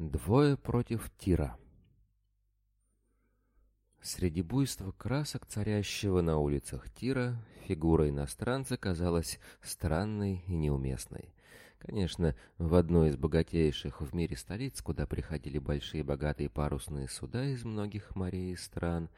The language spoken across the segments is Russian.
Двое против Тира. Среди буйства красок, царящего на улицах Тира, фигура иностранца казалась странной и неуместной. Конечно, в одной из богатейших в мире столиц, куда приходили большие богатые парусные суда из многих морей и стран,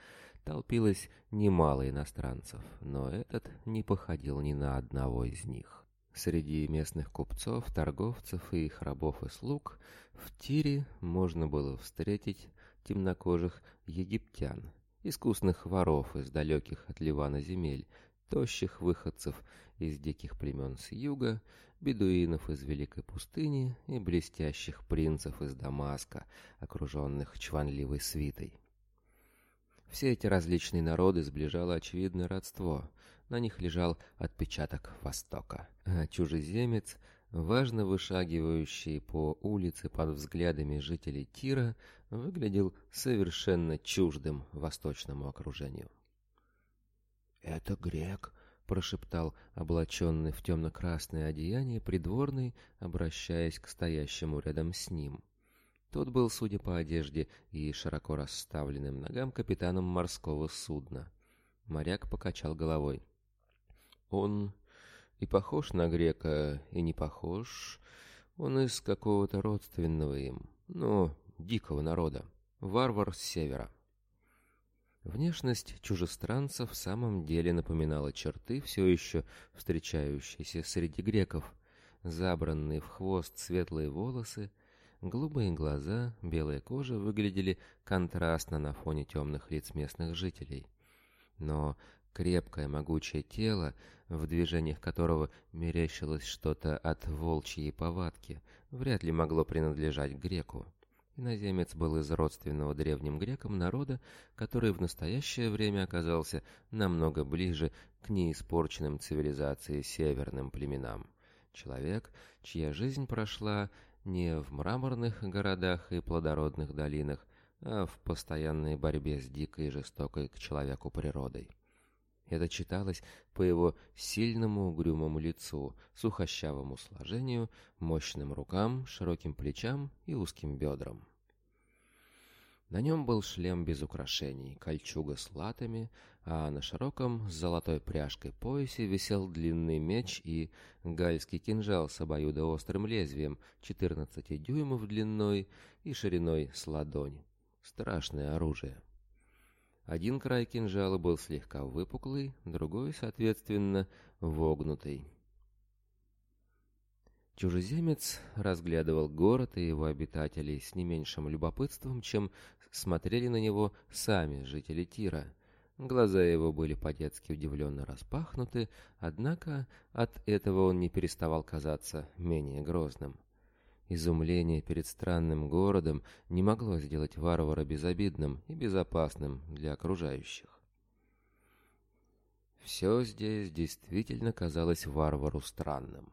толпилось немало иностранцев, но этот не походил ни на одного из них. Среди местных купцов, торговцев и их рабов и слуг в Тире можно было встретить темнокожих египтян, искусных воров из далеких от Ливана земель, тощих выходцев из диких племен с юга, бедуинов из Великой пустыни и блестящих принцев из Дамаска, окруженных чванливой свитой. Все эти различные народы сближало очевидное родство – на них лежал отпечаток Востока. А чужеземец, важно вышагивающий по улице под взглядами жителей Тира, выглядел совершенно чуждым восточному окружению. «Это грек», — прошептал облаченный в темно-красное одеяние придворный, обращаясь к стоящему рядом с ним. Тот был, судя по одежде и широко расставленным ногам, капитаном морского судна. Моряк покачал головой. Он и похож на грека, и не похож. Он из какого-то родственного им, но дикого народа. Варвар с севера. Внешность чужестранца в самом деле напоминала черты, все еще встречающиеся среди греков. Забранные в хвост светлые волосы, голубые глаза, белая кожа выглядели контрастно на фоне темных лиц местных жителей. Но Крепкое могучее тело, в движениях которого мерещилось что-то от волчьей повадки, вряд ли могло принадлежать греку. Иноземец был из родственного древним грекам народа, который в настоящее время оказался намного ближе к неиспорченным цивилизации северным племенам. Человек, чья жизнь прошла не в мраморных городах и плодородных долинах, а в постоянной борьбе с дикой и жестокой к человеку природой. Это читалось по его сильному угрюмому лицу, сухощавому сложению, мощным рукам, широким плечам и узким бедрам. На нем был шлем без украшений, кольчуга с латами, а на широком с золотой пряжкой поясе висел длинный меч и гальский кинжал с обоюдоострым лезвием 14 дюймов длиной и шириной с ладонь. Страшное оружие. Один край кинжала был слегка выпуклый, другой, соответственно, вогнутый. Чужеземец разглядывал город и его обитателей с не меньшим любопытством, чем смотрели на него сами жители Тира. Глаза его были по-детски удивленно распахнуты, однако от этого он не переставал казаться менее грозным. Изумление перед странным городом не могло сделать варвара безобидным и безопасным для окружающих. Все здесь действительно казалось варвару странным.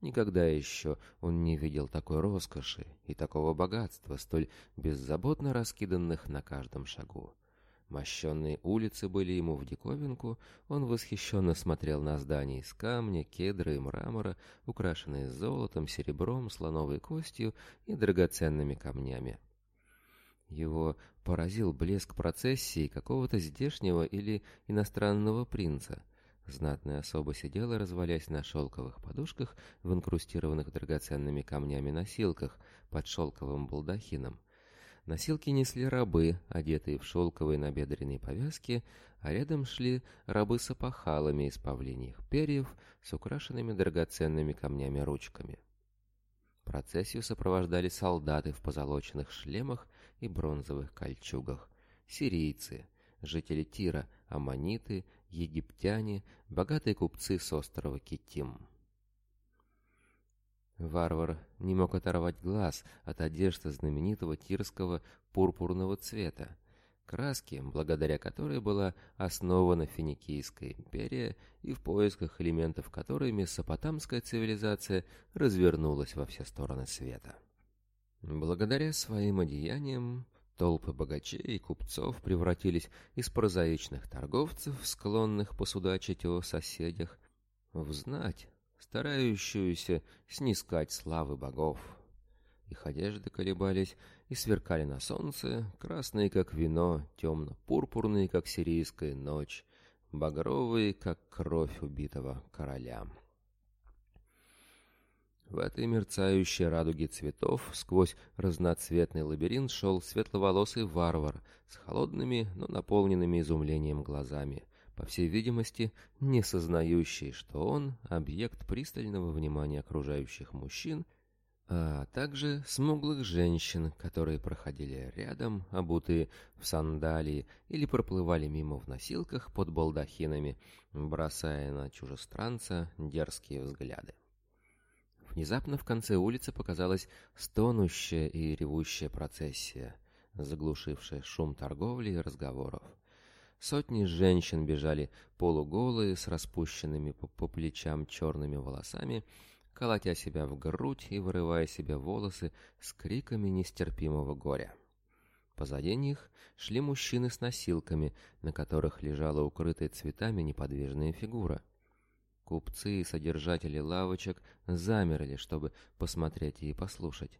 Никогда еще он не видел такой роскоши и такого богатства, столь беззаботно раскиданных на каждом шагу. Мощенные улицы были ему в диковинку, он восхищенно смотрел на здания из камня, кедра и мрамора, украшенные золотом, серебром, слоновой костью и драгоценными камнями. Его поразил блеск процессии какого-то здешнего или иностранного принца. Знатная особа сидела, развалясь на шелковых подушках в инкрустированных драгоценными камнями носилках под шелковым балдахином. Носилки несли рабы, одетые в шелковые набедренные повязки, а рядом шли рабы с опахалами из павлиньих перьев с украшенными драгоценными камнями-ручками. Процессию сопровождали солдаты в позолоченных шлемах и бронзовых кольчугах, сирийцы, жители Тира, аммониты, египтяне, богатые купцы с острова Китим. Варвар не мог оторвать глаз от одежды знаменитого тирского пурпурного цвета, краски, благодаря которой была основана Финикийская империя и в поисках элементов которой месопотамская цивилизация развернулась во все стороны света. Благодаря своим одеяниям толпы богачей и купцов превратились из прозаичных торговцев, склонных посудачить о соседях, в знать, старающуюся снискать славы богов. Их одежды колебались и сверкали на солнце, красные, как вино, темно-пурпурные, как сирийская ночь, багровые, как кровь убитого короля. В этой мерцающей радуге цветов сквозь разноцветный лабиринт шел светловолосый варвар с холодными, но наполненными изумлением глазами по всей видимости, не сознающий, что он – объект пристального внимания окружающих мужчин, а также смуглых женщин, которые проходили рядом, обутые в сандалии или проплывали мимо в носилках под балдахинами, бросая на чужестранца дерзкие взгляды. Внезапно в конце улицы показалась стонущая и ревущая процессия, заглушившая шум торговли и разговоров. Сотни женщин бежали полуголые, с распущенными по, по плечам черными волосами, колотя себя в грудь и вырывая себе волосы с криками нестерпимого горя. Позади них шли мужчины с носилками, на которых лежала укрытая цветами неподвижная фигура. Купцы и содержатели лавочек замерли, чтобы посмотреть и послушать.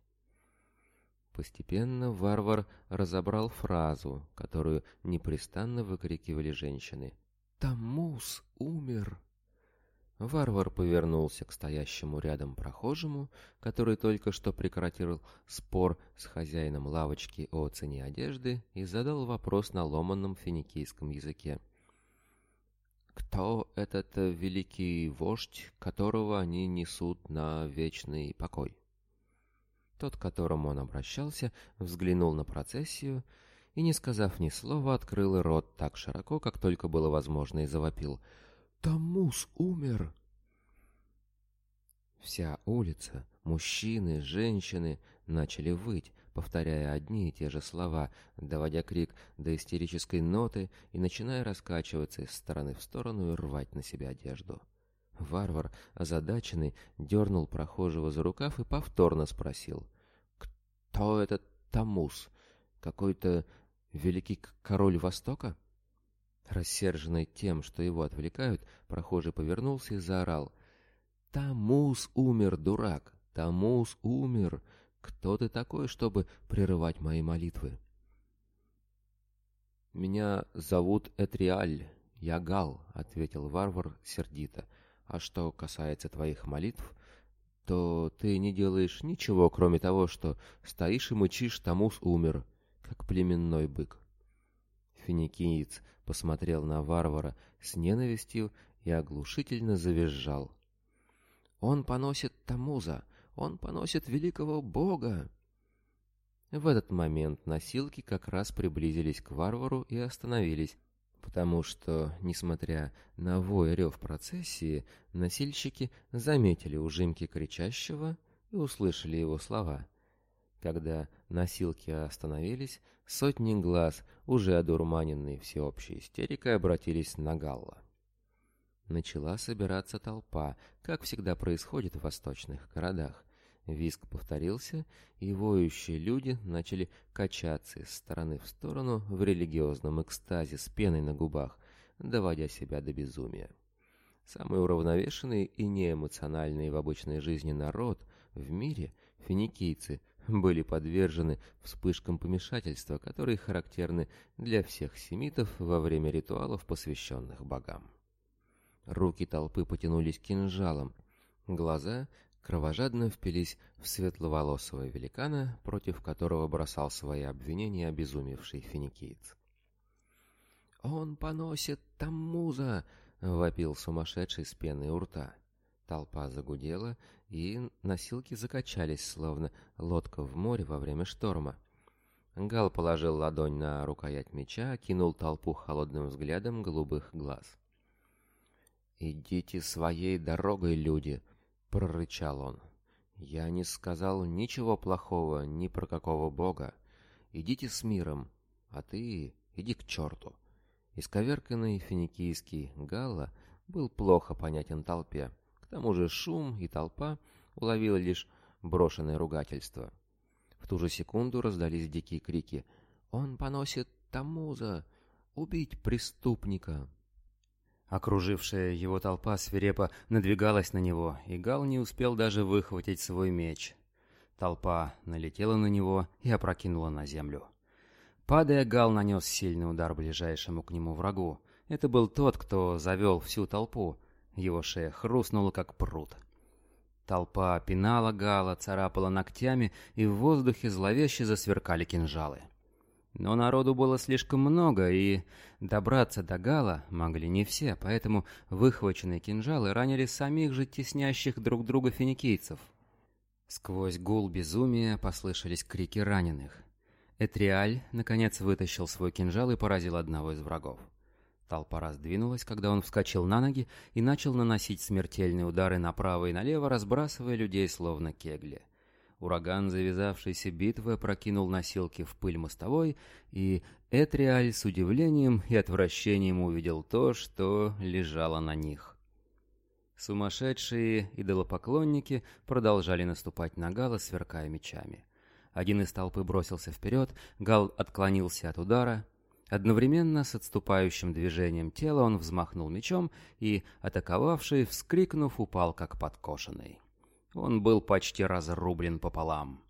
Постепенно варвар разобрал фразу, которую непрестанно выкрикивали женщины. «Тамус умер!» Варвар повернулся к стоящему рядом прохожему, который только что прекратил спор с хозяином лавочки о цене одежды и задал вопрос на ломаном финикийском языке. «Кто этот э, великий вождь, которого они несут на вечный покой?» Тот, к которому он обращался, взглянул на процессию и, не сказав ни слова, открыл рот так широко, как только было возможно, и завопил. «Тамус умер!» Вся улица, мужчины, женщины начали выть, повторяя одни и те же слова, доводя крик до истерической ноты и начиная раскачиваться из стороны в сторону и рвать на себе одежду. Варвар, озадаченный, дернул прохожего за рукав и повторно спросил. «Кто этот Тамус? Какой-то великий король Востока?» Рассерженный тем, что его отвлекают, прохожий повернулся и заорал. «Тамус умер, дурак! Тамус умер! Кто ты такой, чтобы прерывать мои молитвы?» «Меня зовут Этриаль, я Гал», — ответил варвар сердито. А что касается твоих молитв, то ты не делаешь ничего, кроме того, что стоишь и мычишь «Тамус умер», как племенной бык. Финикиец посмотрел на варвара с ненавистью и оглушительно завизжал. «Он поносит Тамуза! Он поносит великого бога!» В этот момент носилки как раз приблизились к варвару и остановились, потому что, несмотря на вой рев процессии, носильщики заметили ужимки кричащего и услышали его слова. Когда носилки остановились, сотни глаз, уже одурманенные всеобщей истерикой, обратились на Галла. Начала собираться толпа, как всегда происходит в восточных городах, Виск повторился, и воющие люди начали качаться из стороны в сторону в религиозном экстазе с пеной на губах, доводя себя до безумия. Самый уравновешенный и неэмоциональный в обычной жизни народ в мире, финикийцы, были подвержены вспышкам помешательства, которые характерны для всех семитов во время ритуалов, посвященных богам. Руки толпы потянулись кинжалом, глаза кровожадно впились в светловолосого великана, против которого бросал свои обвинения обезумевший финикиец. «Он поносит там муза!» — вопил сумасшедший с пеной у рта. Толпа загудела, и носилки закачались, словно лодка в море во время шторма. Гал положил ладонь на рукоять меча, кинул толпу холодным взглядом голубых глаз. «Идите своей дорогой, люди!» — прорычал он. «Я не сказал ничего плохого ни про какого бога. Идите с миром, а ты иди к черту». Исковерканный финикийский Гала был плохо понятен толпе. К тому же шум и толпа уловила лишь брошенное ругательство. В ту же секунду раздались дикие крики «Он поносит Тамуза! Убить преступника!» Окружившая его толпа свирепо надвигалась на него, и Гал не успел даже выхватить свой меч. Толпа налетела на него и опрокинула на землю. Падая, Гал нанес сильный удар ближайшему к нему врагу. Это был тот, кто завел всю толпу. Его шея хрустнула, как прут. Толпа пинала Гала, царапала ногтями, и в воздухе зловеще засверкали кинжалы. Но народу было слишком много, и добраться до Гала могли не все, поэтому выхваченные кинжалы ранили самих же теснящих друг друга финикийцев. Сквозь гул безумия послышались крики раненых. Этриаль, наконец, вытащил свой кинжал и поразил одного из врагов. Толпа раздвинулась, когда он вскочил на ноги и начал наносить смертельные удары направо и налево, разбрасывая людей словно кегли. Ураган завязавшейся битвы прокинул носилки в пыль мостовой, и Этриаль с удивлением и отвращением увидел то, что лежало на них. Сумасшедшие идолопоклонники продолжали наступать на Гала, сверкая мечами. Один из толпы бросился вперед, Гал отклонился от удара. Одновременно с отступающим движением тела он взмахнул мечом и, атаковавший, вскрикнув, упал как подкошенный. Он был почти разрублен пополам.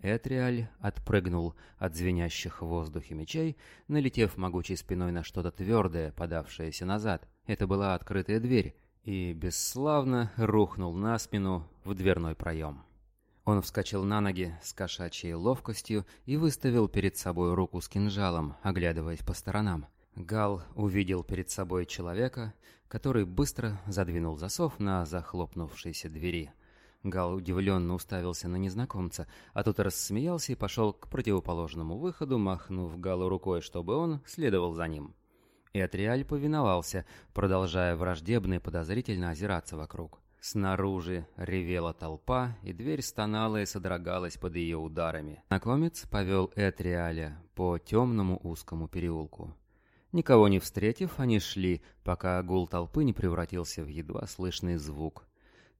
Этриаль отпрыгнул от звенящих в воздухе мечей, налетев могучей спиной на что-то твердое, подавшееся назад. Это была открытая дверь, и бесславно рухнул на спину в дверной проем. Он вскочил на ноги с кошачьей ловкостью и выставил перед собой руку с кинжалом, оглядываясь по сторонам. Гал увидел перед собой человека, который быстро задвинул засов на захлопнувшейся двери – Гал удивленно уставился на незнакомца, а тот рассмеялся и пошел к противоположному выходу, махнув Галу рукой, чтобы он следовал за ним. Этриаль повиновался, продолжая враждебно и подозрительно озираться вокруг. Снаружи ревела толпа, и дверь стонала и содрогалась под ее ударами. Знакомец повел Этриаля по темному узкому переулку. Никого не встретив, они шли, пока гул толпы не превратился в едва слышный звук.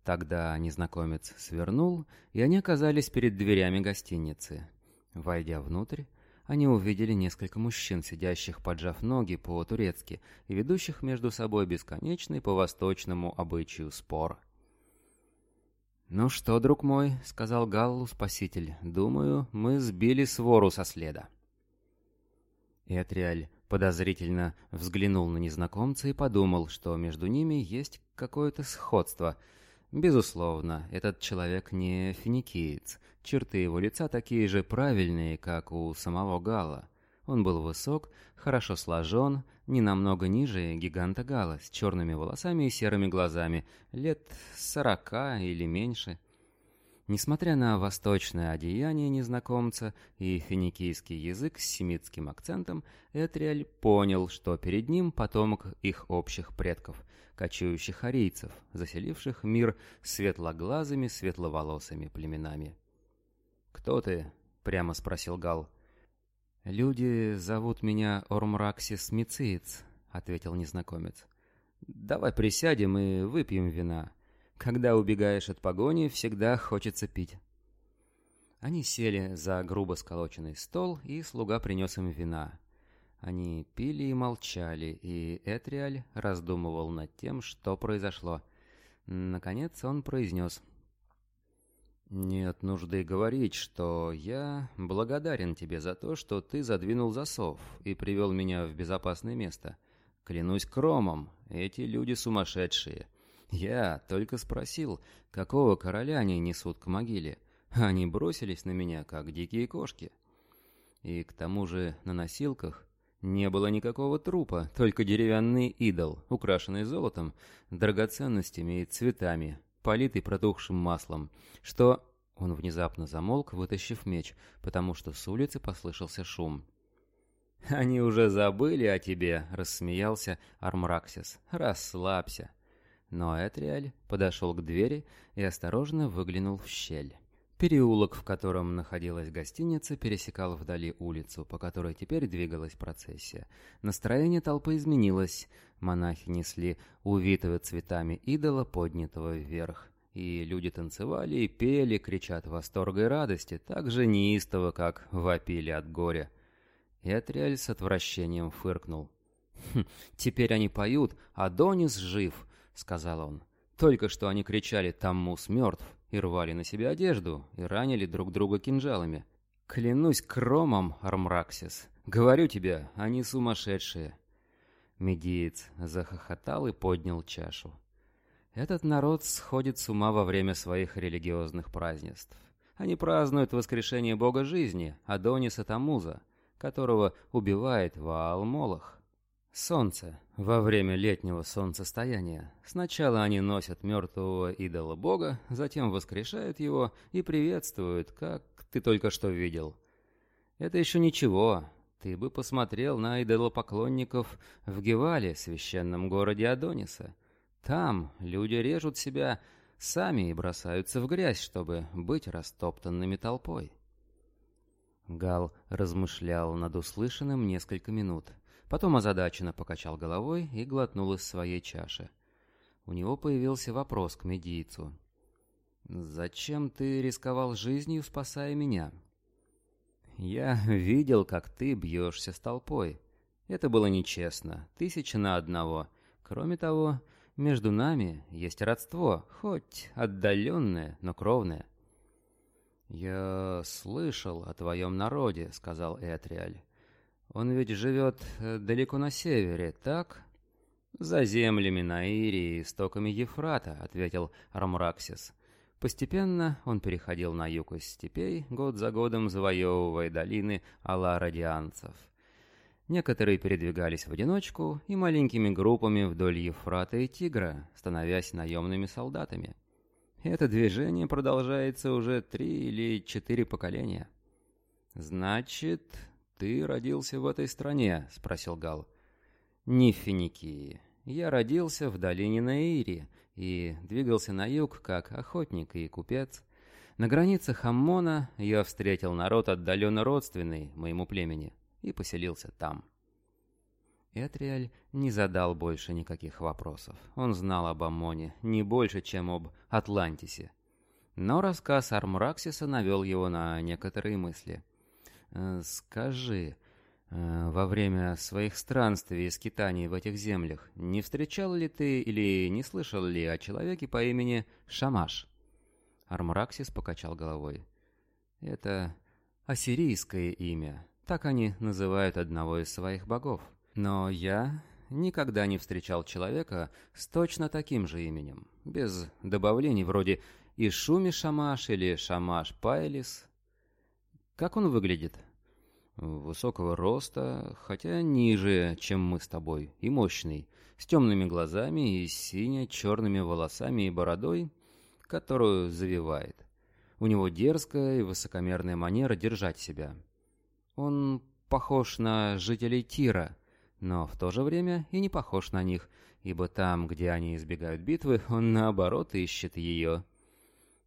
Тогда незнакомец свернул, и они оказались перед дверями гостиницы. Войдя внутрь, они увидели несколько мужчин, сидящих, поджав ноги по-турецки, и ведущих между собой бесконечный по восточному обычаю спор. «Ну что, друг мой», — сказал Галлу спаситель, — «думаю, мы сбили свору со следа». Этриаль подозрительно взглянул на незнакомца и подумал, что между ними есть какое-то сходство — Безусловно, этот человек не финикиец. Черты его лица такие же правильные, как у самого Гала. Он был высок, хорошо сложен, не намного ниже гиганта Гала, с черными волосами и серыми глазами, лет сорока или меньше – Несмотря на восточное одеяние незнакомца и финикийский язык с семитским акцентом, Этриэль понял, что перед ним потомок их общих предков, кочующих арийцев, заселивших мир светлоглазыми, светловолосыми племенами. «Кто ты?» — прямо спросил Гал. «Люди зовут меня Ормраксис Мициец», — ответил незнакомец. «Давай присядем и выпьем вина». Когда убегаешь от погони, всегда хочется пить. Они сели за грубо сколоченный стол, и слуга принес им вина. Они пили и молчали, и Этриаль раздумывал над тем, что произошло. Наконец он произнес. «Нет нужды говорить, что я благодарен тебе за то, что ты задвинул засов и привел меня в безопасное место. Клянусь кромом, эти люди сумасшедшие». Я только спросил, какого короля они несут к могиле. Они бросились на меня, как дикие кошки. И к тому же на носилках не было никакого трупа, только деревянный идол, украшенный золотом, драгоценностями и цветами, политый протухшим маслом, что... Он внезапно замолк, вытащив меч, потому что с улицы послышался шум. «Они уже забыли о тебе», — рассмеялся Армраксис. «Расслабься но Этриаль подошел к двери и осторожно выглянул в щель. Переулок, в котором находилась гостиница, пересекал вдали улицу, по которой теперь двигалась процессия. Настроение толпы изменилось. Монахи несли увитого цветами идола, поднятого вверх. И люди танцевали и пели, кричат от восторга и радости, так же неистово, как вопили от горя. И Атриэль с отвращением фыркнул. «Хм, «Теперь они поют, а Донис жив!» — сказал он. «Только что они кричали «Там мус мертв!» и рвали на себе одежду, и ранили друг друга кинжалами. Клянусь кромом, Армраксис! Говорю тебе, они сумасшедшие!» Медиец захохотал и поднял чашу. «Этот народ сходит с ума во время своих религиозных празднеств. Они празднуют воскрешение бога жизни, Адониса Тамуза, которого убивает Ваал Молох. Солнце, во время летнего солнцестояния сначала они носят мертвого идола бога, затем воскрешают его и приветствуют, как ты только что видел. Это еще ничего, ты бы посмотрел на идолопоклонников в Гевале, священном городе Адониса. Там люди режут себя сами и бросаются в грязь, чтобы быть растоптанными толпой. Гал размышлял над услышанным несколько минут — Потом озадаченно покачал головой и глотнул из своей чаши. У него появился вопрос к медийцу. «Зачем ты рисковал жизнью, спасая меня?» «Я видел, как ты бьешься с толпой. Это было нечестно. Тысяча на одного. Кроме того, между нами есть родство, хоть отдаленное, но кровное». «Я слышал о твоем народе», — сказал Этриаль. Он ведь живет э, далеко на севере, так? За землями Наирии и стоками Ефрата, ответил Рамраксис. Постепенно он переходил на юг из степей, год за годом завоевывая долины аларадианцев. Некоторые передвигались в одиночку и маленькими группами вдоль Ефрата и Тигра, становясь наемными солдатами. Это движение продолжается уже три или четыре поколения. Значит, «Ты родился в этой стране?» — спросил Гал. «Не в Финикии. Я родился в долине Наири и двигался на юг как охотник и купец. На границе Хаммона я встретил народ отдаленно родственный моему племени и поселился там». Этриаль не задал больше никаких вопросов. Он знал об Аммоне не больше, чем об Атлантисе. Но рассказ Армраксиса навел его на некоторые мысли — Э, «Скажи, э, во время своих странствий и скитаний в этих землях не встречал ли ты или не слышал ли о человеке по имени Шамаш?» Армураксис покачал головой. «Это ассирийское имя. Так они называют одного из своих богов. Но я никогда не встречал человека с точно таким же именем, без добавлений вроде «Ишуми Шамаш» или «Шамаш Пайлис». «Как он выглядит?» высокого роста, хотя ниже, чем мы с тобой, и мощный, с темными глазами и сине-черными волосами и бородой, которую завивает. У него дерзкая и высокомерная манера держать себя. Он похож на жителей Тира, но в то же время и не похож на них, ибо там, где они избегают битвы, он наоборот ищет ее.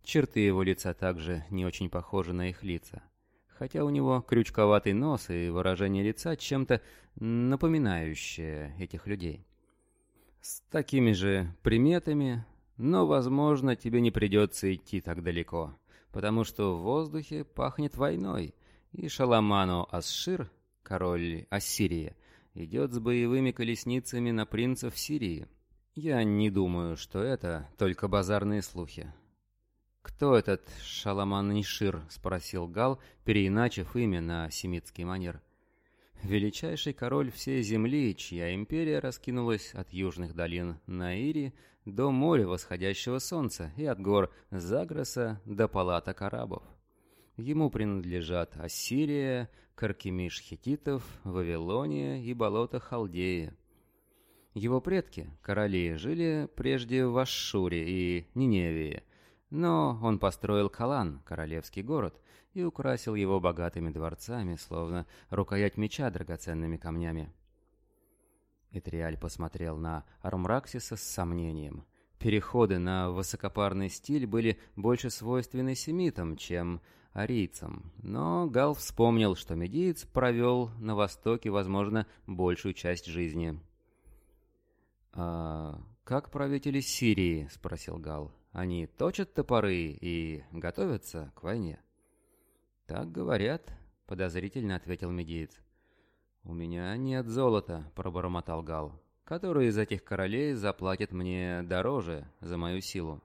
Черты его лица также не очень похожи на их лица хотя у него крючковатый нос и выражение лица чем-то напоминающее этих людей. С такими же приметами, но, возможно, тебе не придется идти так далеко, потому что в воздухе пахнет войной, и Шаламану Асшир, король Ассирии, идет с боевыми колесницами на принцев Сирии. Я не думаю, что это только базарные слухи. «Кто этот Шаламанишир?» — спросил Гал, переиначив имя на семитский манер. «Величайший король всей земли, чья империя раскинулась от южных долин Наири до моря восходящего солнца и от гор Загроса до палаток арабов. Ему принадлежат Ассирия, Каркемиш хититов, Вавилония и болото Халдея. Его предки, короли, жили прежде в Ашшуре и Ниневии, но он построил Калан, королевский город, и украсил его богатыми дворцами, словно рукоять меча драгоценными камнями. Этриаль посмотрел на Армраксиса с сомнением. Переходы на высокопарный стиль были больше свойственны семитам, чем арийцам, но Гал вспомнил, что медиец провел на Востоке, возможно, большую часть жизни. «А как правители Сирии?» — спросил Гал. Они точат топоры и готовятся к войне. «Так говорят», — подозрительно ответил медиец. «У меня нет золота», — пробормотал Гал. «Который из этих королей заплатит мне дороже за мою силу?»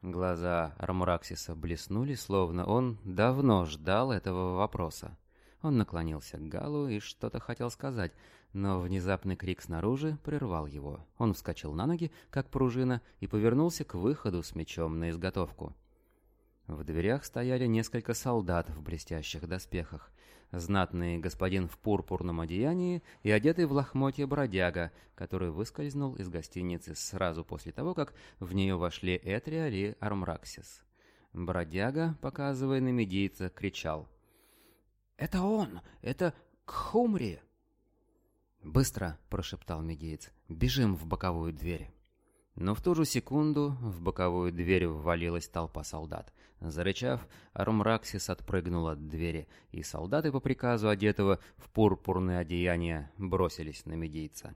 Глаза Армураксиса блеснули, словно он давно ждал этого вопроса. Он наклонился к Галу и что-то хотел сказать, но внезапный крик снаружи прервал его. Он вскочил на ноги, как пружина, и повернулся к выходу с мечом на изготовку. В дверях стояли несколько солдат в блестящих доспехах. Знатный господин в пурпурном одеянии и одетый в лохмотье бродяга, который выскользнул из гостиницы сразу после того, как в нее вошли Этриаль и Армраксис. Бродяга, показывая на медийца, кричал. «Это он! Это Кхумри!» «Быстро!» – прошептал Мегеец. «Бежим в боковую дверь!» Но в ту же секунду в боковую дверь ввалилась толпа солдат. Зарычав, Армраксис отпрыгнул от двери, и солдаты по приказу одетого в пурпурное одеяние бросились на Мегейца.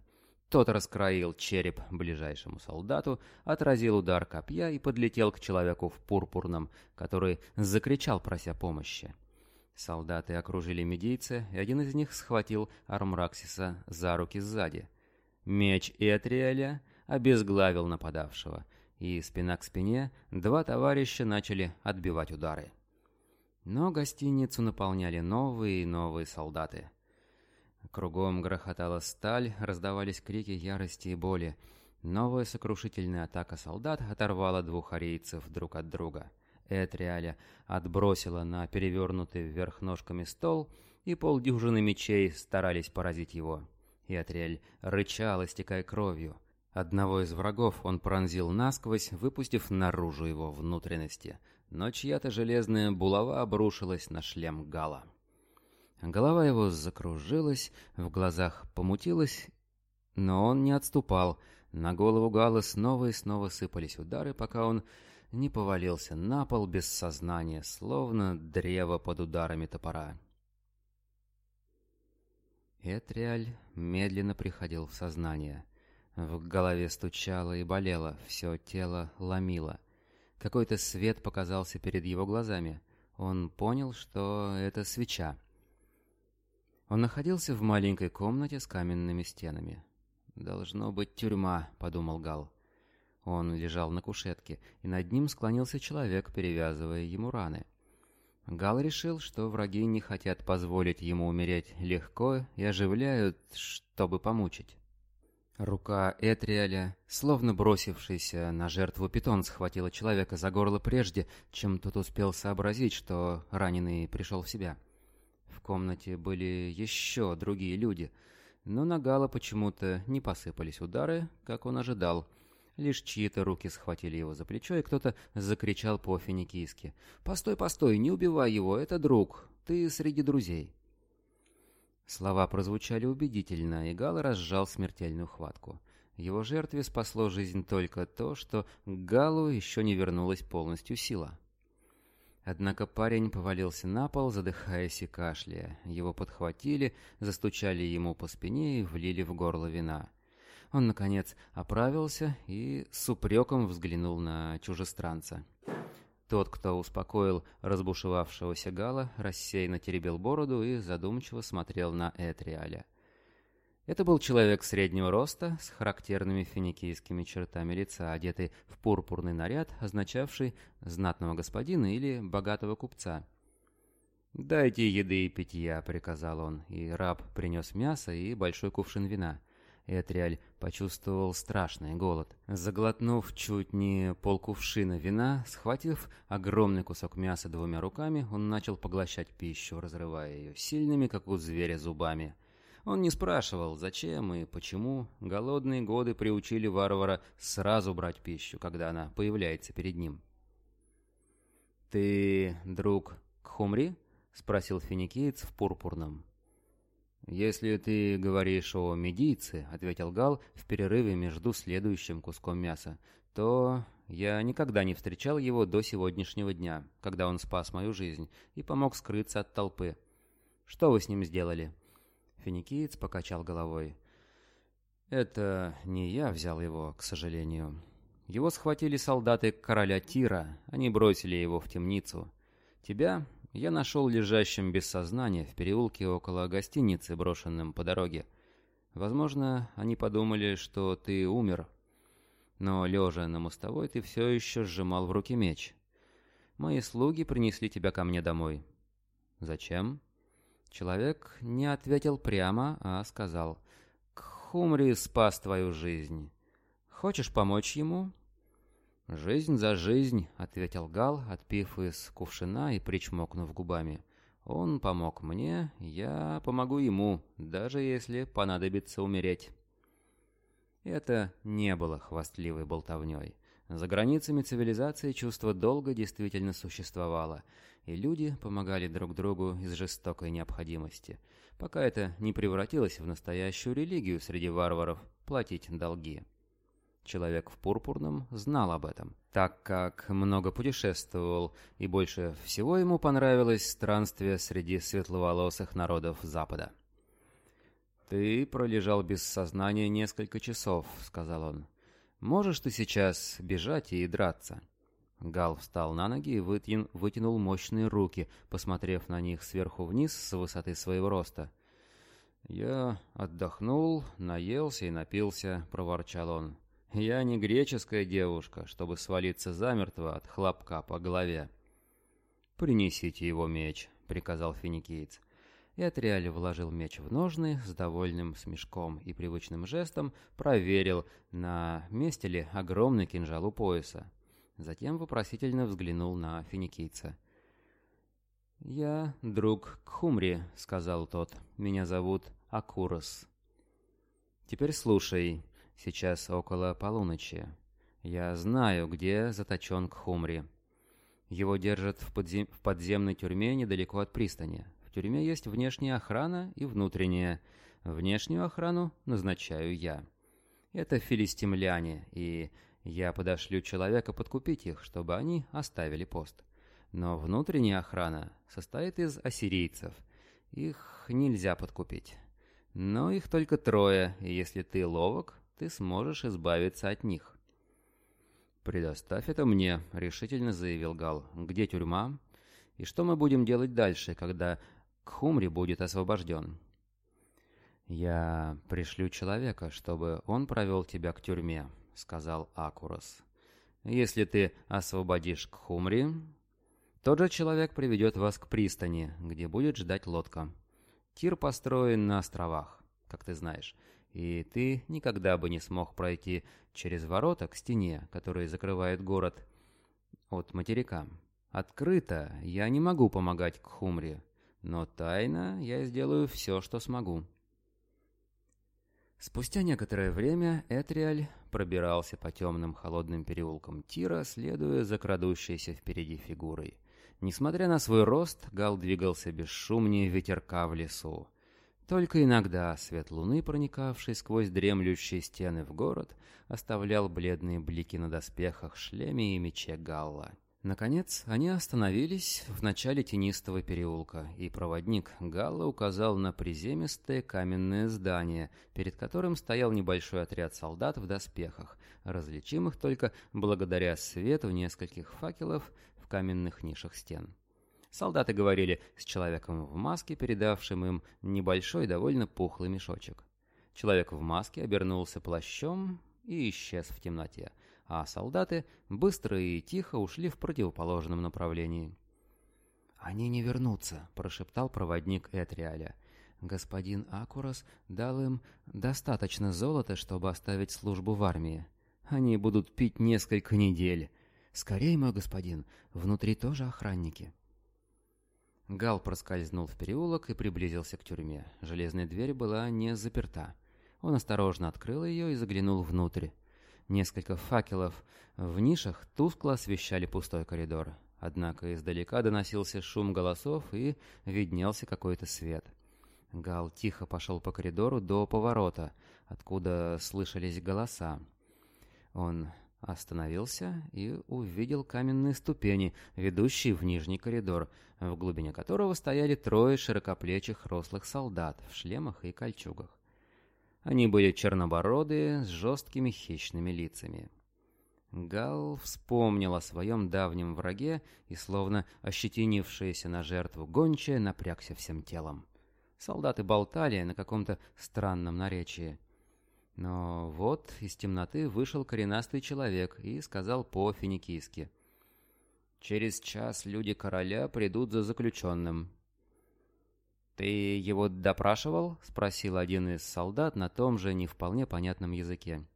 Тот раскроил череп ближайшему солдату, отразил удар копья и подлетел к человеку в пурпурном, который закричал, прося помощи. Солдаты окружили медийца, и один из них схватил Армраксиса за руки сзади. Меч Этриэля обезглавил нападавшего, и спина к спине два товарища начали отбивать удары. Но гостиницу наполняли новые и новые солдаты. Кругом грохотала сталь, раздавались крики ярости и боли. Новая сокрушительная атака солдат оторвала двух арейцев друг от друга — Этриаля отбросила на перевернутый вверх ножками стол, и полдюжины мечей старались поразить его. Этриэль рычал, истекая кровью. Одного из врагов он пронзил насквозь, выпустив наружу его внутренности, но чья-то железная булава обрушилась на шлем Гала. Голова его закружилась, в глазах помутилась, но он не отступал. На голову Гала снова и снова сыпались удары, пока он не повалился на пол без сознания, словно древо под ударами топора. Этриаль медленно приходил в сознание. В голове стучало и болело, все тело ломило. Какой-то свет показался перед его глазами. Он понял, что это свеча. Он находился в маленькой комнате с каменными стенами. «Должно быть тюрьма», — подумал Гал. Он лежал на кушетке, и над ним склонился человек, перевязывая ему раны. Гал решил, что враги не хотят позволить ему умереть легко и оживляют, чтобы помучить. Рука Этриэля, словно бросившаяся на жертву питон, схватила человека за горло прежде, чем тот успел сообразить, что раненый пришел в себя. В комнате были еще другие люди, но на Гала почему-то не посыпались удары, как он ожидал — Лишь чьи-то руки схватили его за плечо, и кто-то закричал по-финикийски. «Постой, постой, не убивай его, это друг, ты среди друзей». Слова прозвучали убедительно, и Гал разжал смертельную хватку. Его жертве спасло жизнь только то, что к Галу еще не вернулась полностью сила. Однако парень повалился на пол, задыхаясь и кашляя. Его подхватили, застучали ему по спине и влили в горло вина. Он, наконец, оправился и с упреком взглянул на чужестранца. Тот, кто успокоил разбушевавшегося Гала, рассеянно теребил бороду и задумчиво смотрел на Этриаля. Это был человек среднего роста, с характерными финикийскими чертами лица, одетый в пурпурный наряд, означавший знатного господина или богатого купца. «Дайте еды и питья», — приказал он, и раб принес мясо и большой кувшин вина — Этриаль почувствовал страшный голод. Заглотнув чуть не полкувшина вина, схватив огромный кусок мяса двумя руками, он начал поглощать пищу, разрывая ее сильными, как у зверя, зубами. Он не спрашивал, зачем и почему. Голодные годы приучили варвара сразу брать пищу, когда она появляется перед ним. «Ты друг Кхумри?» — спросил финикиец в пурпурном. «Если ты говоришь о медийце», — ответил Гал в перерыве между следующим куском мяса, — «то я никогда не встречал его до сегодняшнего дня, когда он спас мою жизнь и помог скрыться от толпы. Что вы с ним сделали?» Финикиец покачал головой. «Это не я взял его, к сожалению. Его схватили солдаты короля Тира, они бросили его в темницу. Тебя я нашел лежащим без сознания в переулке около гостиницы, брошенным по дороге. Возможно, они подумали, что ты умер. Но, лежа на мостовой, ты все еще сжимал в руке меч. Мои слуги принесли тебя ко мне домой. Зачем? Человек не ответил прямо, а сказал. Кхумри спас твою жизнь. Хочешь помочь ему? «Жизнь за жизнь», — ответил Гал, отпив из кувшина и причмокнув губами. «Он помог мне, я помогу ему, даже если понадобится умереть». Это не было хвастливой болтовней. За границами цивилизации чувство долга действительно существовало, и люди помогали друг другу из жестокой необходимости, пока это не превратилось в настоящую религию среди варваров — платить долги. Человек в пурпурном знал об этом, так как много путешествовал, и больше всего ему понравилось странствие среди светловолосых народов Запада. «Ты пролежал без сознания несколько часов», — сказал он. «Можешь ты сейчас бежать и драться?» Гал встал на ноги и вытян... вытянул мощные руки, посмотрев на них сверху вниз с высоты своего роста. «Я отдохнул, наелся и напился», — проворчал он. Я не греческая девушка, чтобы свалиться замертво от хлопка по голове. «Принесите его меч», — приказал финикиец. И Атриаль вложил меч в ножны с довольным смешком и привычным жестом проверил, на месте ли огромный кинжал у пояса. Затем вопросительно взглянул на финикийца. «Я друг Кхумри», — сказал тот. «Меня зовут Акурос». «Теперь слушай», Сейчас около полуночи. Я знаю, где заточен Кхумри. Его держат в, подзем... в подземной тюрьме недалеко от пристани. В тюрьме есть внешняя охрана и внутренняя. Внешнюю охрану назначаю я. Это филистимляне, и я подошлю человека подкупить их, чтобы они оставили пост. Но внутренняя охрана состоит из ассирийцев. Их нельзя подкупить. Но их только трое, и если ты ловок, ты сможешь избавиться от них. «Предоставь это мне», — решительно заявил Гал. «Где тюрьма? И что мы будем делать дальше, когда Кхумри будет освобожден?» «Я пришлю человека, чтобы он провел тебя к тюрьме», — сказал Акурос. «Если ты освободишь Кхумри, тот же человек приведет вас к пристани, где будет ждать лодка. Тир построен на островах, как ты знаешь, и ты никогда бы не смог пройти через ворота к стене, которые закрывают город от материка. Открыто я не могу помогать к Хумре, но тайно я сделаю все, что смогу. Спустя некоторое время Этриаль пробирался по темным холодным переулкам Тира, следуя за крадущейся впереди фигурой. Несмотря на свой рост, Гал двигался бесшумнее ветерка в лесу. Только иногда свет луны, проникавший сквозь дремлющие стены в город, оставлял бледные блики на доспехах, шлеме и мече Галла. Наконец, они остановились в начале тенистого переулка, и проводник Галла указал на приземистое каменное здание, перед которым стоял небольшой отряд солдат в доспехах, различимых только благодаря свету нескольких факелов в каменных нишах стен. Солдаты говорили с человеком в маске, передавшим им небольшой, довольно пухлый мешочек. Человек в маске обернулся плащом и исчез в темноте, а солдаты быстро и тихо ушли в противоположном направлении. «Они не вернутся», — прошептал проводник Этриаля. «Господин Акурас дал им достаточно золота, чтобы оставить службу в армии. Они будут пить несколько недель. Скорее, мой господин, внутри тоже охранники». Гал проскользнул в переулок и приблизился к тюрьме. Железная дверь была не заперта. Он осторожно открыл ее и заглянул внутрь. Несколько факелов в нишах тускло освещали пустой коридор. Однако издалека доносился шум голосов и виднелся какой-то свет. Гал тихо пошел по коридору до поворота, откуда слышались голоса. Он Остановился и увидел каменные ступени, ведущие в нижний коридор, в глубине которого стояли трое широкоплечих рослых солдат в шлемах и кольчугах. Они были чернобородые, с жесткими хищными лицами. Гал вспомнил о своем давнем враге и, словно ощетинившаяся на жертву гончая, напрягся всем телом. Солдаты болтали на каком-то странном наречии — но вот из темноты вышел коренастый человек и сказал по-финикийски. «Через час люди короля придут за заключенным». «Ты его допрашивал?» — спросил один из солдат на том же не вполне понятном языке.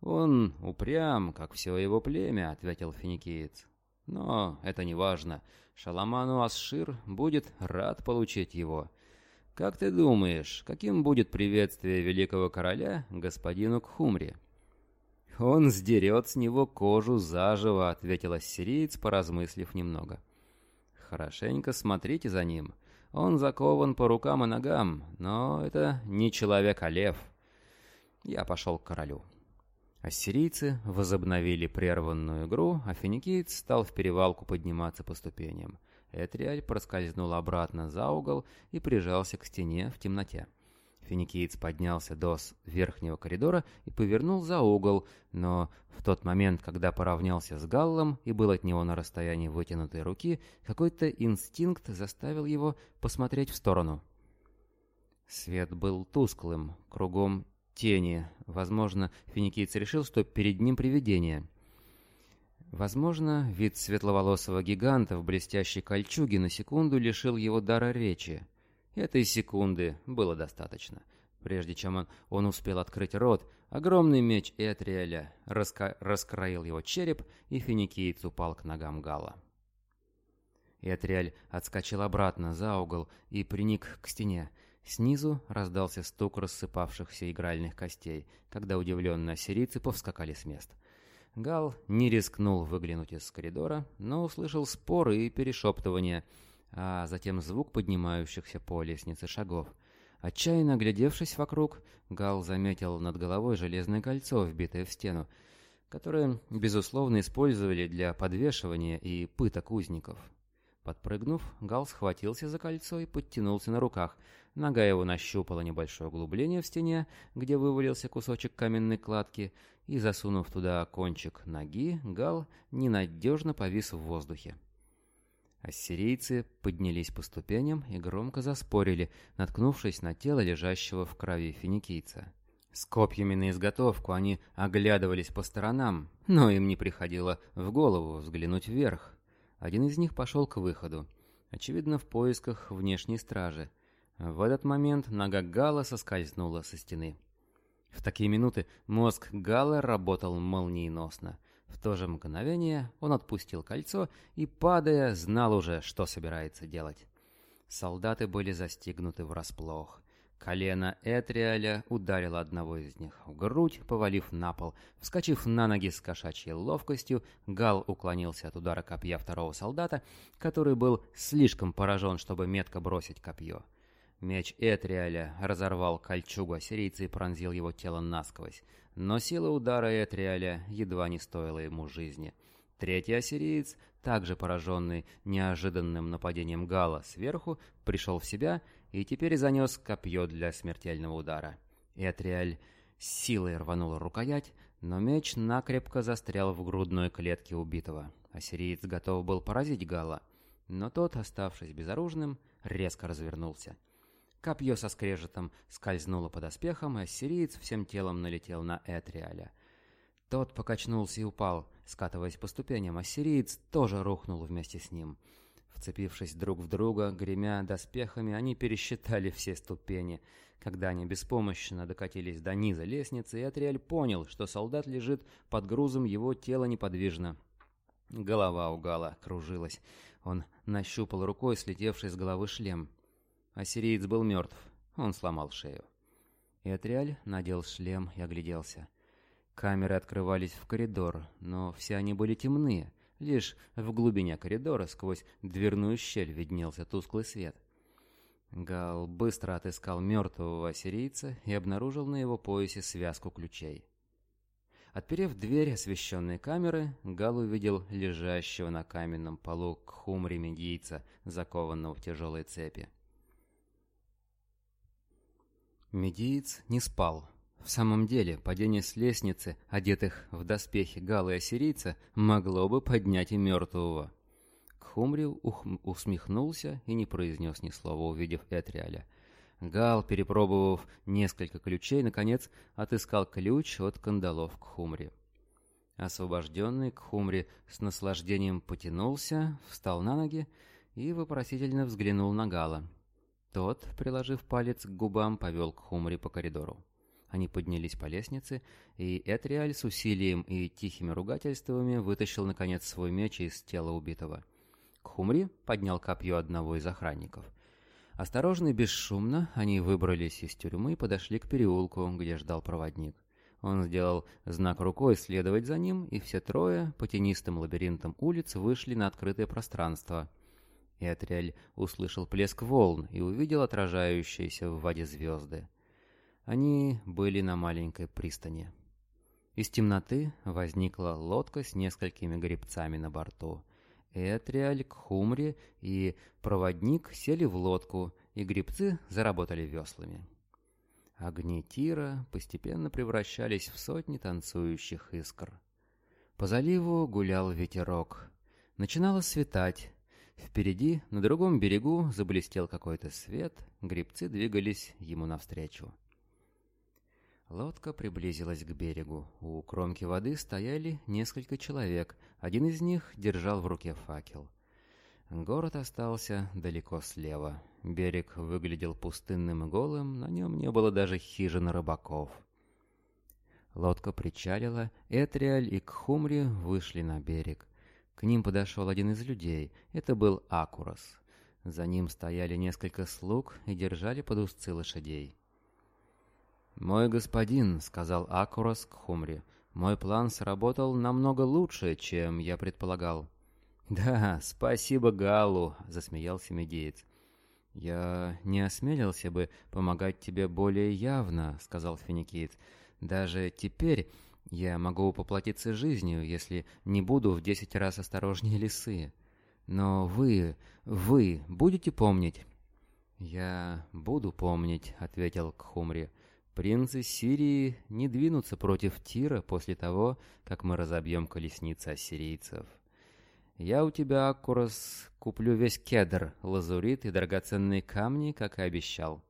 «Он упрям, как все его племя», — ответил финикиец. «Но это не важно. Шаламану Асшир будет рад получить его». Как ты думаешь, каким будет приветствие великого короля господину Кхумри? Он сдерет с него кожу заживо, ответила сириец, поразмыслив немного. Хорошенько смотрите за ним. Он закован по рукам и ногам, но это не человек, а лев. Я пошел к королю. Ассирийцы возобновили прерванную игру, а финикиец стал в перевалку подниматься по ступеням. Этриаль проскользнул обратно за угол и прижался к стене в темноте. Финикиец поднялся до верхнего коридора и повернул за угол, но в тот момент, когда поравнялся с Галлом и был от него на расстоянии вытянутой руки, какой-то инстинкт заставил его посмотреть в сторону. Свет был тусклым, кругом тени. Возможно, финикиец решил, что перед ним привидение. Возможно, вид светловолосого гиганта в блестящей кольчуге на секунду лишил его дара речи. Этой секунды было достаточно. Прежде чем он, он успел открыть рот, огромный меч Этриэля раска раскроил его череп, и финикиец упал к ногам Гала. Этриэль отскочил обратно за угол и приник к стене. Снизу раздался стук рассыпавшихся игральных костей, когда удивленные ассирийцы повскакали с места. Гал не рискнул выглянуть из коридора, но услышал споры и перешептывания, а затем звук поднимающихся по лестнице шагов. Отчаянно глядевшись вокруг, Гал заметил над головой железное кольцо, вбитое в стену, которое, безусловно, использовали для подвешивания и пыток узников. Подпрыгнув, Гал схватился за кольцо и подтянулся на руках. Нога его нащупала небольшое углубление в стене, где вывалился кусочек каменной кладки, и, засунув туда кончик ноги, Гал ненадежно повис в воздухе. Ассирийцы поднялись по ступеням и громко заспорили, наткнувшись на тело лежащего в крови финикийца. С копьями на изготовку они оглядывались по сторонам, но им не приходило в голову взглянуть вверх. Один из них пошел к выходу, очевидно, в поисках внешней стражи. В этот момент нога Гала соскользнула со стены. В такие минуты мозг Гала работал молниеносно. В то же мгновение он отпустил кольцо и, падая, знал уже, что собирается делать. Солдаты были застигнуты врасплох. Колено Этриаля ударило одного из них в грудь, повалив на пол. Вскочив на ноги с кошачьей ловкостью, Гал уклонился от удара копья второго солдата, который был слишком поражен, чтобы метко бросить копье. Меч Этриаля разорвал кольчугу, Ассирийца и пронзил его тело насквозь. Но сила удара Этриаля едва не стоила ему жизни. Третий ассириец, также пораженный неожиданным нападением Гала сверху, пришел в себя и теперь занес копье для смертельного удара. Этриаль силой рванул рукоять, но меч накрепко застрял в грудной клетке убитого. Ассириец готов был поразить Гала, но тот, оставшись безоружным, резко развернулся. Копье со скрежетом скользнуло под оспехом, и ассириец всем телом налетел на Этриаля. Тот покачнулся и упал, скатываясь по ступеням, ассириец тоже рухнул вместе с ним. Вцепившись друг в друга, гремя доспехами, они пересчитали все ступени. Когда они беспомощно докатились до низа лестницы, Этриэль понял, что солдат лежит под грузом, его тело неподвижно. Голова у Гала кружилась. Он нащупал рукой слетевший с головы шлем. Ассириец был мертв, он сломал шею. Этриаль надел шлем и огляделся. Камеры открывались в коридор, но все они были темные. Лишь в глубине коридора сквозь дверную щель виднелся тусклый свет. Гал быстро отыскал мертвого сирийца и обнаружил на его поясе связку ключей. Отперев дверь освещенной камеры, Гал увидел лежащего на каменном полу кхум-ремедийца, закованного в тяжелые цепи. Медиец не спал. В самом деле, падение с лестницы, одетых в доспехи галы и ассирийца, могло бы поднять и мертвого. Кхумрил усмехнулся и не произнес ни слова, увидев Этриаля. Гал, перепробовав несколько ключей, наконец отыскал ключ от кандалов Кхумри. Освобожденный Кхумри с наслаждением потянулся, встал на ноги и вопросительно взглянул на Гала. Тот, приложив палец к губам, повел к Хумри по коридору. Они поднялись по лестнице, и Этриаль с усилием и тихими ругательствами вытащил, наконец, свой меч из тела убитого. Кхумри поднял копье одного из охранников. Осторожно и бесшумно они выбрались из тюрьмы и подошли к переулку, где ждал проводник. Он сделал знак рукой следовать за ним, и все трое по тенистым лабиринтам улиц вышли на открытое пространство — Эатриэль услышал плеск волн и увидел отражающиеся в воде звезды. Они были на маленькой пристани. Из темноты возникла лодка с несколькими гребцами на борту. Эатриэль, Кхумри и проводник сели в лодку, и гребцы заработали веслами. Огни тира постепенно превращались в сотни танцующих искр. По заливу гулял ветерок. Начинало светать, Впереди, на другом берегу, заблестел какой-то свет, грибцы двигались ему навстречу. Лодка приблизилась к берегу. У кромки воды стояли несколько человек, один из них держал в руке факел. Город остался далеко слева. Берег выглядел пустынным и голым, на нем не было даже хижин рыбаков. Лодка причалила, Этриаль и Кхумри вышли на берег. К ним подошел один из людей, это был Акурос. За ним стояли несколько слуг и держали под узцы лошадей. «Мой господин», — сказал Акурос к Хумре, — «мой план сработал намного лучше, чем я предполагал». «Да, спасибо Галу», — засмеялся медеец. «Я не осмелился бы помогать тебе более явно», — сказал финикиец. «Даже теперь, я могу поплатиться жизнью, если не буду в десять раз осторожнее лисы. Но вы, вы будете помнить?» «Я буду помнить», — ответил Кхумри. «Принцы Сирии не двинутся против Тира после того, как мы разобьем колесницы ассирийцев. Я у тебя, Аккурас, куплю весь кедр, лазурит и драгоценные камни, как и обещал».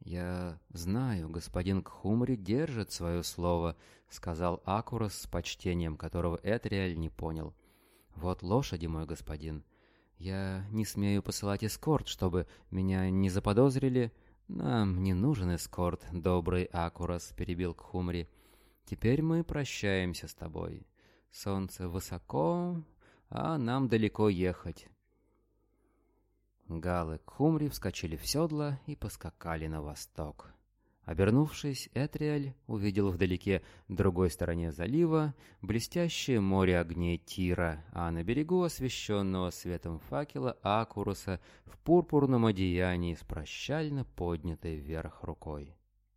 «Я знаю, господин Кхумри держит свое слово», — сказал Акурас с почтением, которого Этриэль не понял. «Вот лошади, мой господин. Я не смею посылать эскорт, чтобы меня не заподозрили. Нам не нужен эскорт, добрый Акурас», — перебил Кхумри. «Теперь мы прощаемся с тобой. Солнце высоко, а нам далеко ехать. Галы Кхумри вскочили в седла и поскакали на восток. Обернувшись, Этриэль увидел вдалеке другой стороне залива блестящее море огней Тира, а на берегу, освещенного светом факела Акуруса, в пурпурном одеянии с прощально поднятой вверх рукой.